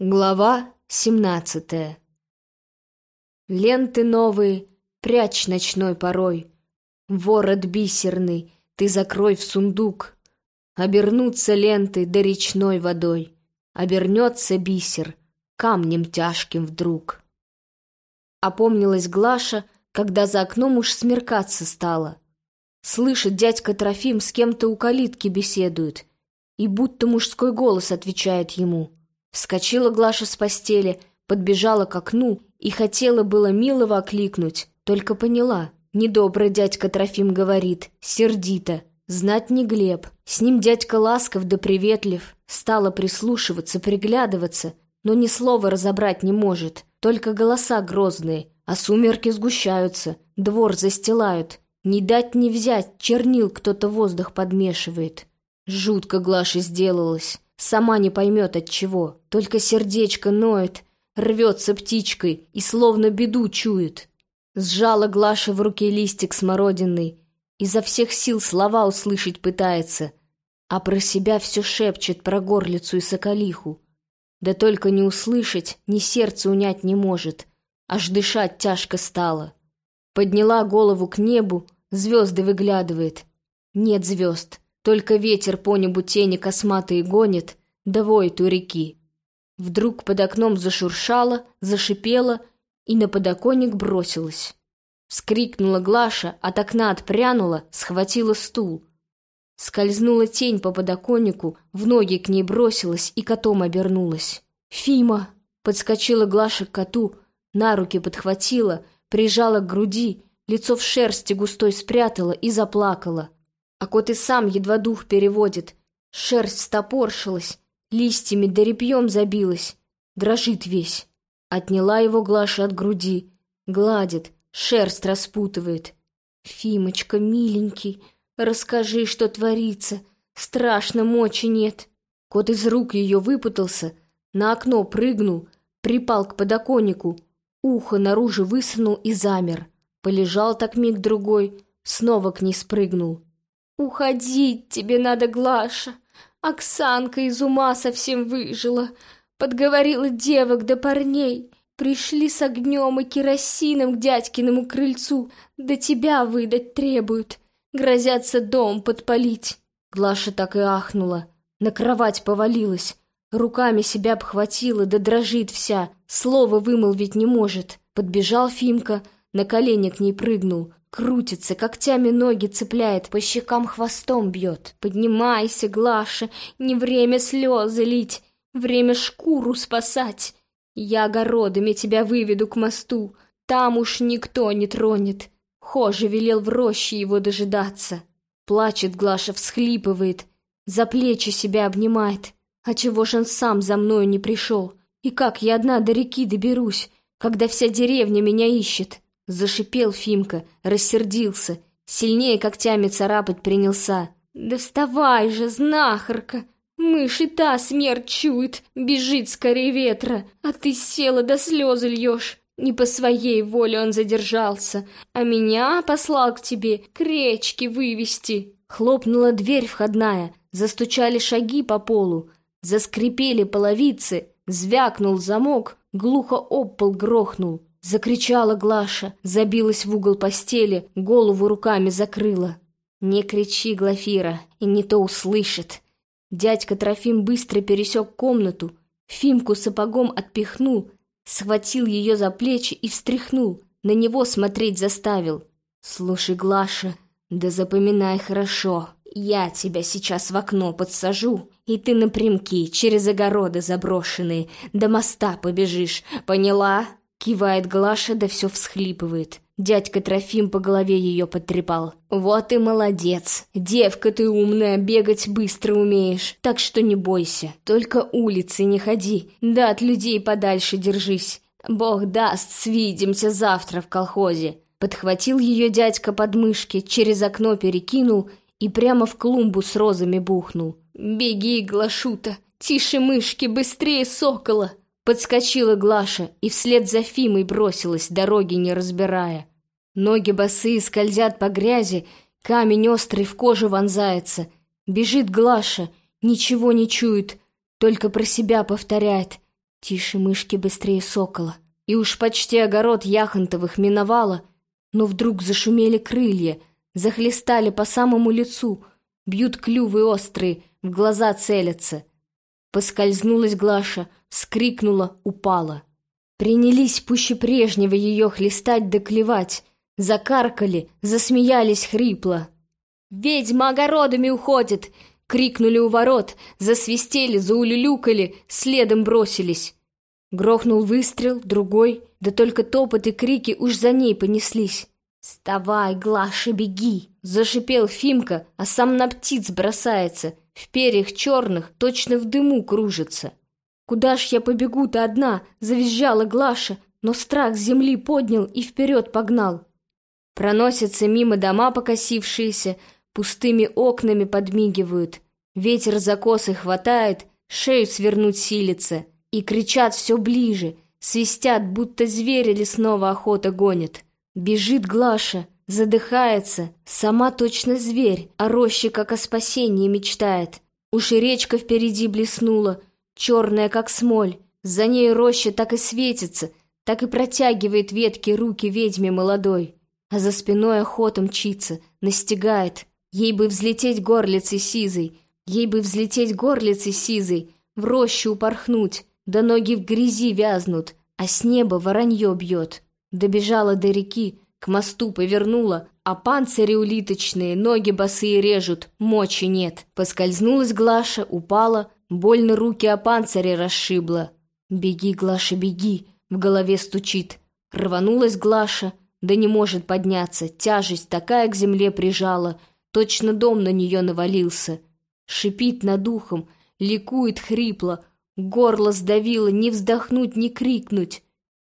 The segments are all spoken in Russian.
Глава семнадцатая Ленты новые прячь ночной порой, Ворот бисерный ты закрой в сундук, Обернутся ленты да речной водой, Обернется бисер камнем тяжким вдруг. Опомнилась Глаша, когда за окном уж смеркаться стало. Слышит, дядька Трофим с кем-то у калитки беседует, и будто мужской голос отвечает ему. Вскочила Глаша с постели, подбежала к окну и хотела было милого окликнуть, только поняла. Недобрый дядька Трофим говорит, сердито. Знать не Глеб. С ним дядька ласков да приветлив. Стала прислушиваться, приглядываться, но ни слова разобрать не может. Только голоса грозные, а сумерки сгущаются, двор застилают. Не дать не взять, чернил кто-то воздух подмешивает. Жутко Глаше сделалось. Сама не поймет от чего, только сердечко ноет, рвется птичкой и словно беду чует. Сжала Глаша в руке листик смородинный, изо всех сил слова услышать пытается, а про себя все шепчет про горлицу и соколиху. Да только не услышать, ни сердце унять не может, аж дышать тяжко стало. Подняла голову к небу, Звезды выглядывает. Нет звезд, только ветер по небу тени косматые гонит, да воет у реки. Вдруг под окном зашуршало, зашипело и на подоконник бросилась. Вскрикнула Глаша, от окна отпрянула, схватила стул. Скользнула тень по подоконнику, в ноги к ней бросилась и котом обернулась. «Фима!» — подскочила Глаша к коту, на руки подхватила, прижала к груди, лицо в шерсти густой спрятала и заплакала. А кот и сам едва дух переводит. Шерсть стопоршилась, листьями да репьем забилась, дрожит весь. Отняла его Глаша от груди, гладит, шерсть распутывает. «Фимочка, миленький, расскажи, что творится, страшно мочи нет». Кот из рук ее выпутался, на окно прыгнул, припал к подоконнику, ухо наружу высунул и замер. Полежал так миг-другой, снова к ней спрыгнул. «Уходить тебе надо, Глаша! Оксанка из ума совсем выжила, подговорила девок да парней, пришли с огнем и керосином к дядькиному крыльцу, да тебя выдать требуют, грозятся дом подпалить». Глаша так и ахнула, на кровать повалилась, руками себя обхватила, да дрожит вся, слова вымолвить не может. Подбежал Фимка, на колени к ней прыгнул, крутится, когтями ноги цепляет, по щекам хвостом бьет. Поднимайся, Глаша, не время слезы лить, время шкуру спасать. Я огородами тебя выведу к мосту, там уж никто не тронет. Хоже велел в роще его дожидаться. Плачет Глаша, всхлипывает, за плечи себя обнимает. А чего ж он сам за мною не пришел? И как я одна до реки доберусь, когда вся деревня меня ищет? Зашипел Фимка, рассердился, сильнее когтями царапать принялся. «Да вставай же, знахарка! Мышь и та смерть чует, бежит скорее ветра, а ты села до слезы льешь!» Не по своей воле он задержался, а меня послал к тебе к речке вывести. Хлопнула дверь входная, застучали шаги по полу, заскрипели половицы, звякнул замок, глухо об пол грохнул. Закричала Глаша, забилась в угол постели, голову руками закрыла. «Не кричи, Глафира, и не то услышит». Дядька Трофим быстро пересек комнату, Фимку сапогом отпихнул, схватил ее за плечи и встряхнул, на него смотреть заставил. «Слушай, Глаша, да запоминай хорошо, я тебя сейчас в окно подсажу, и ты напрямки через огороды заброшенные до моста побежишь, поняла?» Кивает Глаша, да все всхлипывает. Дядька Трофим по голове ее потрепал. «Вот и молодец! Девка ты умная, бегать быстро умеешь, так что не бойся. Только улицы не ходи, да от людей подальше держись. Бог даст, свидимся завтра в колхозе». Подхватил ее дядька под мышки, через окно перекинул и прямо в клумбу с розами бухнул. «Беги, Глашута! Тише мышки, быстрее сокола!» Подскочила Глаша и вслед за Фимой бросилась, дороги не разбирая. Ноги босые скользят по грязи, камень острый в кожу вонзается. Бежит Глаша, ничего не чует, только про себя повторяет. Тише мышки быстрее сокола. И уж почти огород Яхонтовых миновала, но вдруг зашумели крылья, захлестали по самому лицу, бьют клювы острые, в глаза целятся. Поскользнулась Глаша, вскрикнула, упала. Принялись пуще прежнего ее хлестать да клевать, закаркали, засмеялись хрипло. «Ведьма огородами уходит!» — крикнули у ворот, засвистели, заулюлюкали, следом бросились. Грохнул выстрел, другой, да только топот и крики уж за ней понеслись. «Вставай, Глаша, беги!» — зашипел Фимка, а сам на птиц бросается, в перьях черных точно в дыму кружится. «Куда ж я побегу-то одна?» — завизжала Глаша, но страх земли поднял и вперед погнал. Проносятся мимо дома покосившиеся, пустыми окнами подмигивают. Ветер за косы хватает, шею свернуть силится. И кричат все ближе, свистят, будто звери лесного охота гонят. Бежит Глаша, задыхается, сама точно зверь, а роща как о спасении мечтает. Уж и речка впереди блеснула, черная как смоль. За ней роща так и светится, так и протягивает ветки руки ведьме молодой. А за спиной охота мчится, настигает. Ей бы взлететь горлицей сизой, ей бы взлететь горлицей сизой, в рощу упорхнуть, да ноги в грязи вязнут, а с неба воронье бьет. Добежала до реки, к мосту повернула, а панцири улиточные, ноги босые режут, мочи нет. Поскользнулась Глаша, упала, больно руки о панцире расшибла. «Беги, Глаша, беги!» — в голове стучит. Рванулась Глаша, да не может подняться, тяжесть такая к земле прижала, точно дом на нее навалился. Шипит над ухом, ликует хрипло, горло сдавило, не вздохнуть, не крикнуть.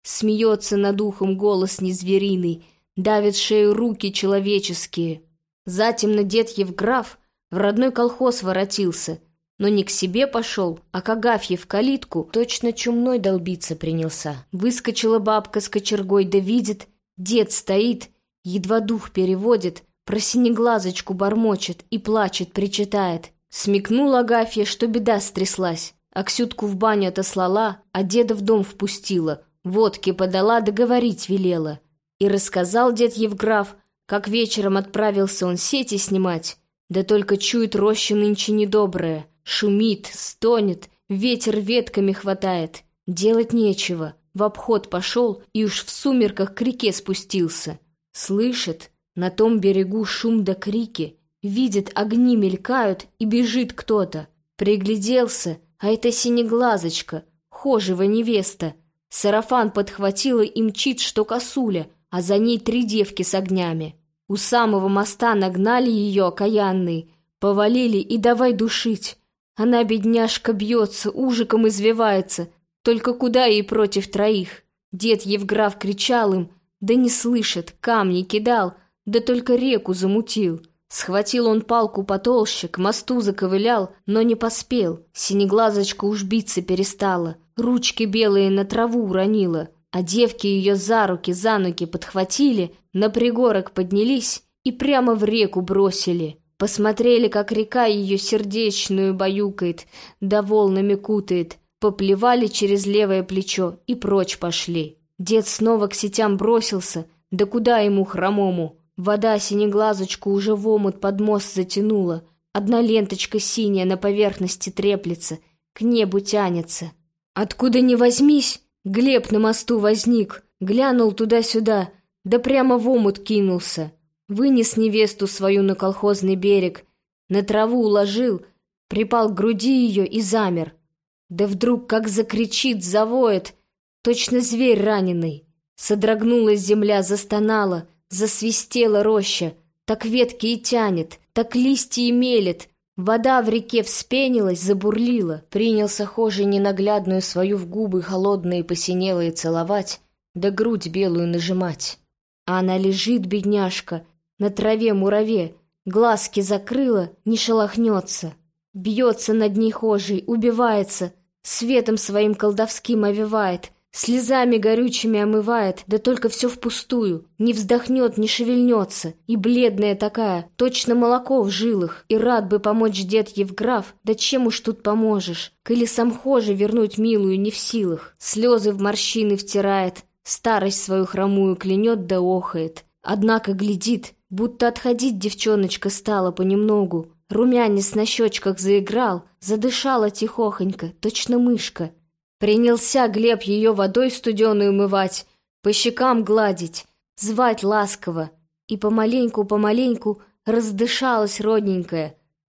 Смеется над ухом голос незвериный, давит шею руки человеческие. Затем дед Евграф в родной колхоз воротился, но не к себе пошел, а к Агафье в калитку точно чумной долбиться принялся. Выскочила бабка с кочергой, да видит, Дед стоит, едва дух переводит, про синеглазочку бормочет и плачет, причитает. Смекнула Агафья, что беда стряслась. Аксютку в баню отослала, а деда в дом впустила. Водки подала, договорить велела. И рассказал дед Евграф, как вечером отправился он сети снимать. Да только чует роща нынче недобрая. Шумит, стонет, ветер ветками хватает. Делать нечего. В обход пошел и уж в сумерках к реке спустился. Слышит, на том берегу шум да крики, видит, огни мелькают, и бежит кто-то. Пригляделся, а это синеглазочка, хожего невеста. Сарафан подхватила и мчит, что косуля, а за ней три девки с огнями. У самого моста нагнали ее окаянные, повалили и давай душить. Она, бедняжка, бьется, ужиком извивается, только куда ей против троих? Дед Евграф кричал им, да не слышит, камни кидал, да только реку замутил. Схватил он палку потолще, к мосту заковылял, но не поспел. Синеглазочка уж биться перестала, ручки белые на траву уронила, а девки ее за руки, за ноги подхватили, на пригорок поднялись и прямо в реку бросили. Посмотрели, как река ее сердечную баюкает, да волнами кутает, поплевали через левое плечо и прочь пошли. Дед снова к сетям бросился, да куда ему хромому? Вода синеглазочку уже в омут под мост затянула, одна ленточка синяя на поверхности треплется, к небу тянется. Откуда ни возьмись, Глеб на мосту возник, глянул туда-сюда, да прямо в омут кинулся. Вынес невесту свою на колхозный берег, на траву уложил, припал к груди ее и замер — да вдруг как закричит, завоет, точно зверь раненый. Содрогнулась земля, застонала, засвистела роща, так ветки и тянет, так листья и мелет. Вода в реке вспенилась, забурлила, принялся хожий ненаглядную свою в губы холодные посинелые целовать, да грудь белую нажимать. А она лежит, бедняжка, на траве-мураве, глазки закрыла, не шелохнется. Бьется над ней хожей, убивается, Светом своим колдовским овивает, Слезами горючими омывает, да только все впустую. Не вздохнет, не шевельнется. И бледная такая, точно молоко в жилах. И рад бы помочь дед Евграф, да чем уж тут поможешь? Коли сам хоже вернуть милую не в силах. Слезы в морщины втирает, старость свою хромую клянет да охает. Однако глядит, будто отходить девчоночка стала понемногу. Румянец на щечках заиграл, задышала тихохонько, точно мышка. Принялся Глеб ее водой студеную умывать, по щекам гладить, звать ласково, и помаленьку-помаленьку раздышалась родненькая.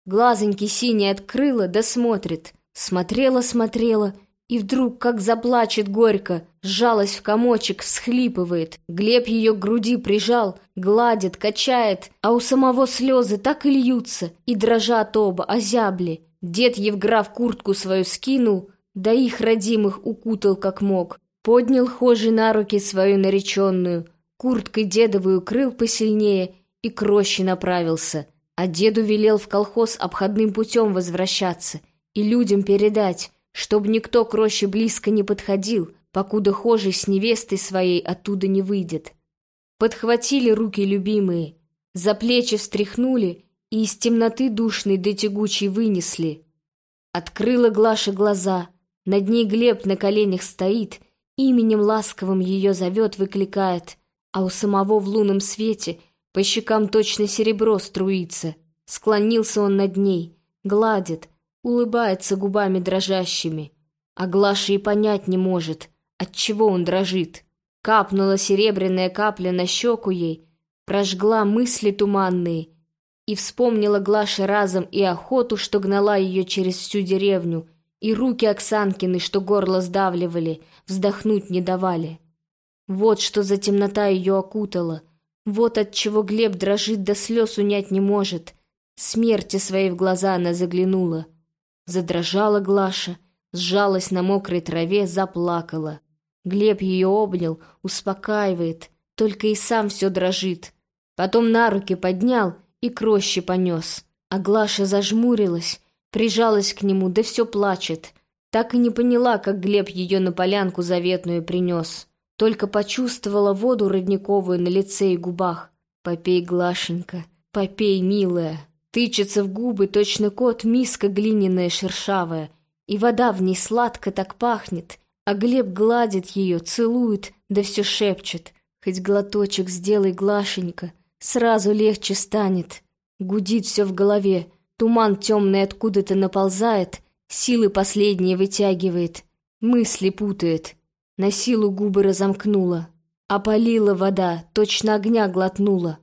Глазоньки синие открыла, да смотрит. Смотрела-смотрела, и вдруг, как заплачет горько, сжалась в комочек, всхлипывает. Глеб ее к груди прижал, гладит, качает, а у самого слезы так и льются, и дрожат оба, озябли. Дед Евграф куртку свою скинул, да их родимых укутал как мог. Поднял хожий на руки свою нареченную, курткой дедовую крыл посильнее и к роще направился. А деду велел в колхоз обходным путем возвращаться и людям передать, чтоб никто к роще близко не подходил, покуда хожий с невестой своей оттуда не выйдет. Подхватили руки любимые, за плечи встряхнули и из темноты душной до тягучей вынесли. Открыла Глаша глаза — над ней Глеб на коленях стоит, именем ласковым ее зовет, выкликает, а у самого в лунном свете по щекам точно серебро струится. Склонился он над ней, гладит, улыбается губами дрожащими. А Глаша и понять не может, от чего он дрожит. Капнула серебряная капля на щеку ей, прожгла мысли туманные, и вспомнила Глаша разом и охоту, что гнала ее через всю деревню, и руки Оксанкины, что горло сдавливали, вздохнуть не давали. Вот что за темнота ее окутала, вот от чего Глеб дрожит до слез унять не может. Смерти своей в глаза она заглянула. Задрожала Глаша, сжалась на мокрой траве, заплакала. Глеб ее обнял, успокаивает, только и сам все дрожит. Потом на руки поднял и к роще понес. А Глаша зажмурилась, Прижалась к нему, да все плачет. Так и не поняла, как Глеб ее на полянку заветную принес. Только почувствовала воду родниковую на лице и губах. «Попей, Глашенька, попей, милая». Тычется в губы точно кот, миска глиняная шершавая. И вода в ней сладко так пахнет. А Глеб гладит ее, целует, да все шепчет. Хоть глоточек сделай, Глашенька, сразу легче станет. Гудит все в голове, Туман темный откуда-то наползает, силы последние вытягивает, мысли путает. На силу губы разомкнула, опалила вода, точно огня глотнула.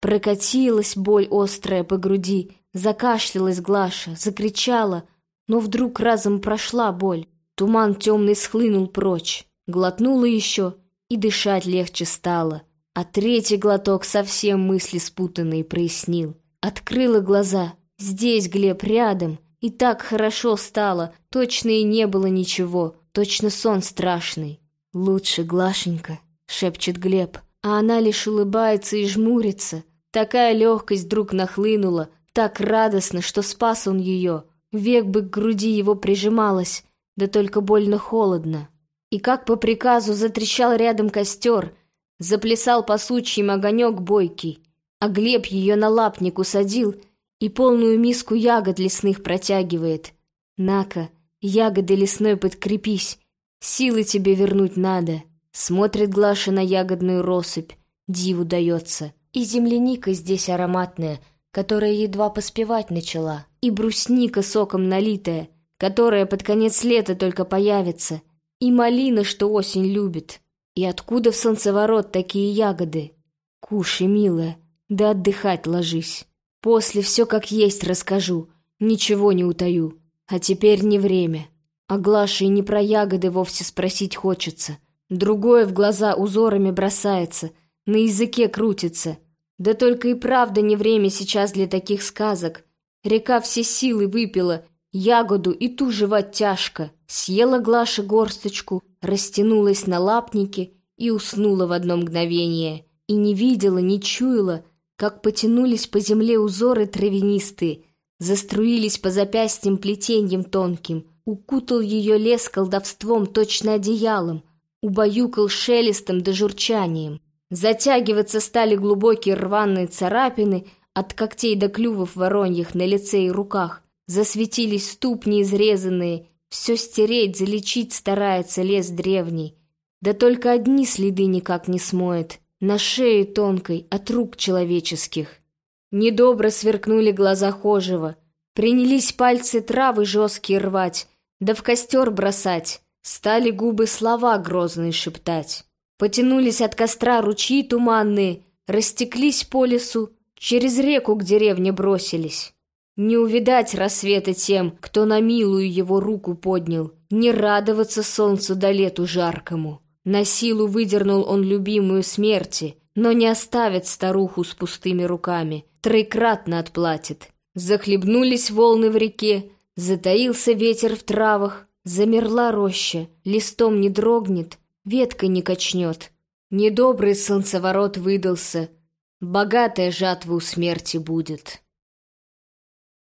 Прокатилась боль острая по груди, закашлялась Глаша, закричала, но вдруг разом прошла боль. Туман темный схлынул прочь, глотнула еще, и дышать легче стало. А третий глоток совсем мысли спутанные прояснил. Открыла глаза — Здесь, Глеб, рядом. И так хорошо стало, точно и не было ничего, точно сон страшный. «Лучше, Глашенька», — шепчет Глеб, а она лишь улыбается и жмурится. Такая легкость вдруг нахлынула, так радостно, что спас он ее. Век бы к груди его прижималась, да только больно холодно. И как по приказу затрещал рядом костер, заплясал по сучьям огонек бойкий, а Глеб ее на лапник усадил — и полную миску ягод лесных протягивает. На-ка, ягоды лесной подкрепись, силы тебе вернуть надо. Смотрит Глаша на ягодную россыпь, диву дается. И земляника здесь ароматная, которая едва поспевать начала, и брусника соком налитая, которая под конец лета только появится, и малина, что осень любит. И откуда в солнцеворот такие ягоды? Кушай, милая, да отдыхать ложись. После все как есть расскажу, ничего не утаю. А теперь не время. А Глаше и не про ягоды вовсе спросить хочется. Другое в глаза узорами бросается, на языке крутится. Да только и правда не время сейчас для таких сказок. Река все силы выпила, ягоду и ту жевать тяжко. Съела Глаша горсточку, растянулась на лапнике и уснула в одно мгновение. И не видела, не чуяла, как потянулись по земле узоры травянистые, заструились по запястьям плетеньем тонким, укутал ее лес колдовством точно одеялом, убаюкал шелестом да журчанием. Затягиваться стали глубокие рваные царапины от когтей до клювов вороньих на лице и руках. Засветились ступни изрезанные, все стереть, залечить старается лес древний. Да только одни следы никак не смоет, на шее тонкой, от рук человеческих. Недобро сверкнули глаза хожего, принялись пальцы травы жесткие рвать, да в костер бросать, стали губы слова грозные шептать. Потянулись от костра ручьи туманные, растеклись по лесу, через реку к деревне бросились. Не увидать рассвета тем, кто на милую его руку поднял, не радоваться солнцу до лету жаркому. На силу выдернул он любимую смерти, но не оставит старуху с пустыми руками, троекратно отплатит. Захлебнулись волны в реке, затаился ветер в травах, замерла роща, листом не дрогнет, веткой не качнет. Недобрый солнцеворот выдался, богатая жатва у смерти будет.